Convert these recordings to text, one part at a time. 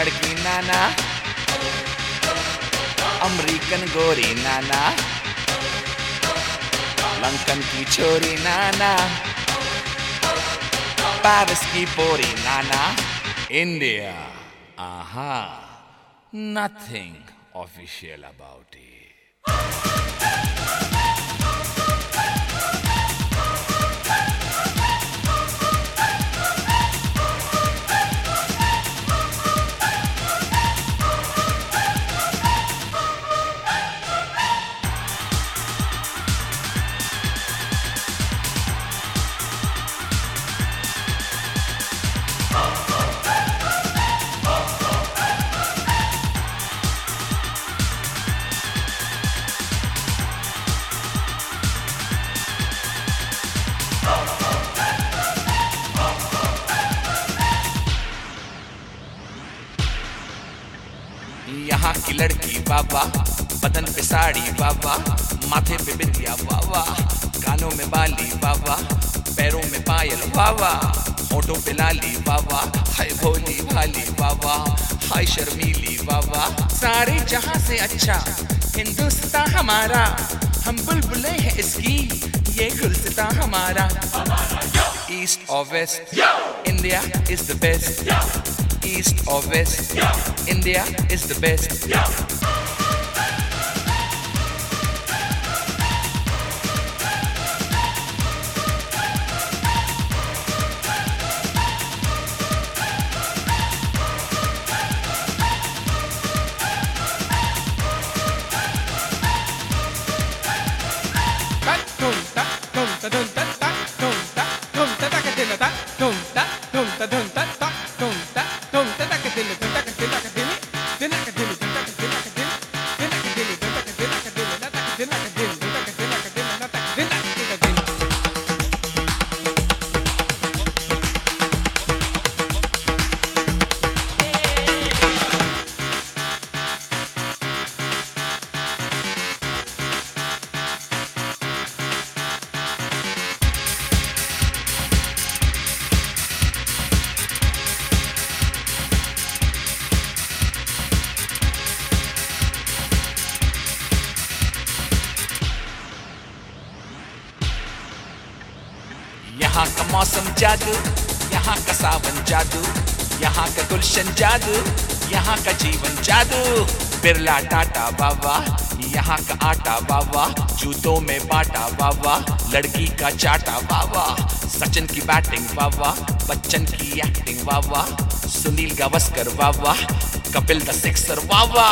लड़की नाना, अमरीकन गोरी नाना, लंकन की छोरी नाना, पेरिस की पोरी नाना, इंडिया, आहा नथिंग ऑफिशियल अबाउट it. यहाँ की लड़की बाबा, बदन पे साड़ी बाबा, माथे पे बिंदिया बाबा, कानों में बाली बाबा, पैरों में पायल बाबा, होठों पे लाली बाबा, हाय भोली भाली बाबा, हाय शर्मीली बाबा। सारे जहाँ से अच्छा हिंदुस्तान हमारा, हम बुलबुलें हैं इसकी, ये गुलसिता हमारा। East or west India is the best east or west. Yeah. India is the best. Yeah. Dun, da, dun, da, dun, da. यहाँ का मौसम जादू, यहाँ का सावन जादू, यहाँ का गुलशन जादू, यहाँ का जीवन जादू। बिरला टाटा बाबा, यहाँ का आटा बाबा, जूतों में बाटा बाबा, लड़की का चाटा बाबा, सचिन की बैटिंग बाबा, बच्चन की एक्टिंग बाबा, सुनील गावस्कर बाबा कपिल द सिक्सर बाबा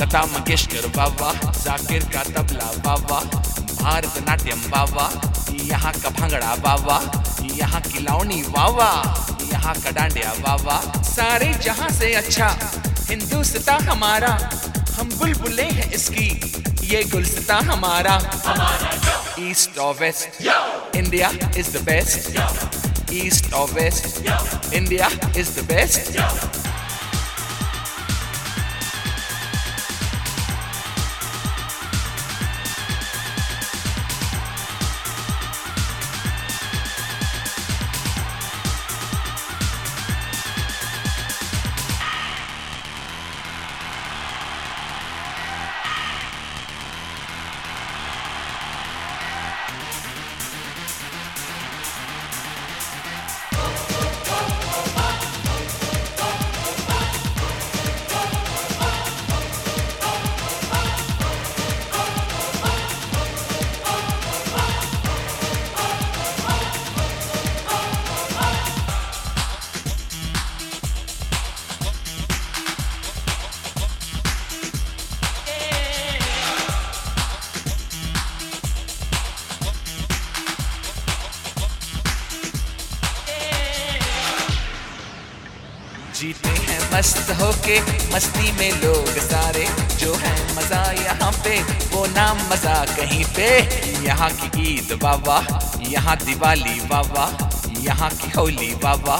लता मंगेशकर बाबा जाकिर का तबला बाबा भारतनाट्यम बाबा यहाँ का भंगड़ा बाबा यहाँ की लावनी बाबा यहाँ का डांडिया बाबा सारे जहाँ से अच्छा हिंदुस्तान हमारा। हम बुलबुलें हैं इसकी, ये गुलस्ता हमारा। East or west India is the best east or west India is the best मस्त होके मस्ती में लोग सारे जो है मज़ा यहाँ पे वो नाम मज़ा कहीं पे यहाँ की ईद बाबा यहाँ दिवाली बाबा यहाँ की होली बाबा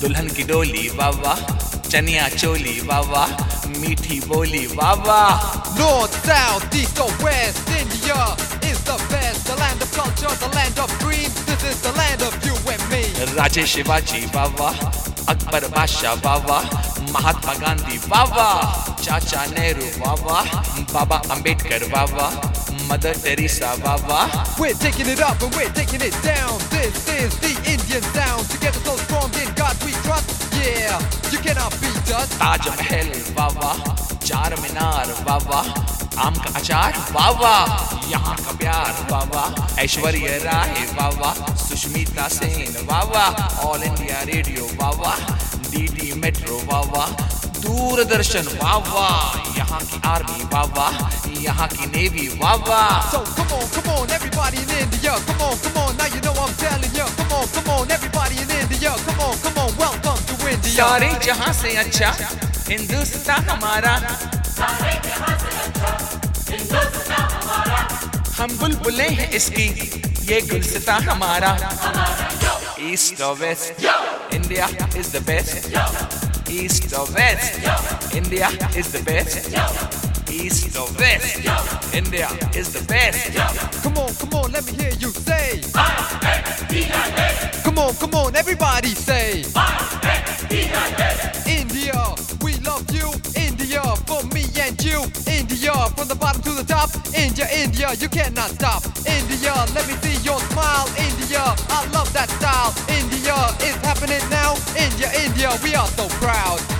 दुल्हन की डोली बाबा चनिया चोली बाबा मीठी बोली बाबा North, south, east or west, India is the best. The land of culture, the land of dreams. This is the land of you and me. राजे शिवाजी बाबा अकबर बादशाह बाबा महात्मा गांधी वाह वाह चाचा नेहरू वाह वाह बाबा अंबेडकर वाह वाह मदर टेरेसा वाह वाह We're taking it up and we're taking it down. This is the Indian sound. Together so strong in God we trust. Yeah, you cannot beat us. Taj Mahal वाह वाह चार मीनार वाह वाह आम का अचार वाह वाह यहाँ का प्यार वाह ऐश्वर्य राय वाह वाह सुष्मिता सेन वाह वाह ऑल इंडिया रेडियो वाह डीडी मेट्रो वाह दूरदर्शन वाह यहाँ की आर्मी वाह यहाँ की नेवी वाह अच्छा, सारे जहाँ से अच्छा हिंदुस्तान हमारा। हम बुलबुलें हैं इसकी ये गुलसता हमारा। East or West. India is the best. East or West. India is the best. East or West. India is the best. Come on, come on, let me hear you say. Come on, come on, everybody say. India, we love you. India, for me and you. India, from the bottom to the top. India, India, you cannot stop. India, let me see your smile. India, I love that is happening now. India, India, we are so proud.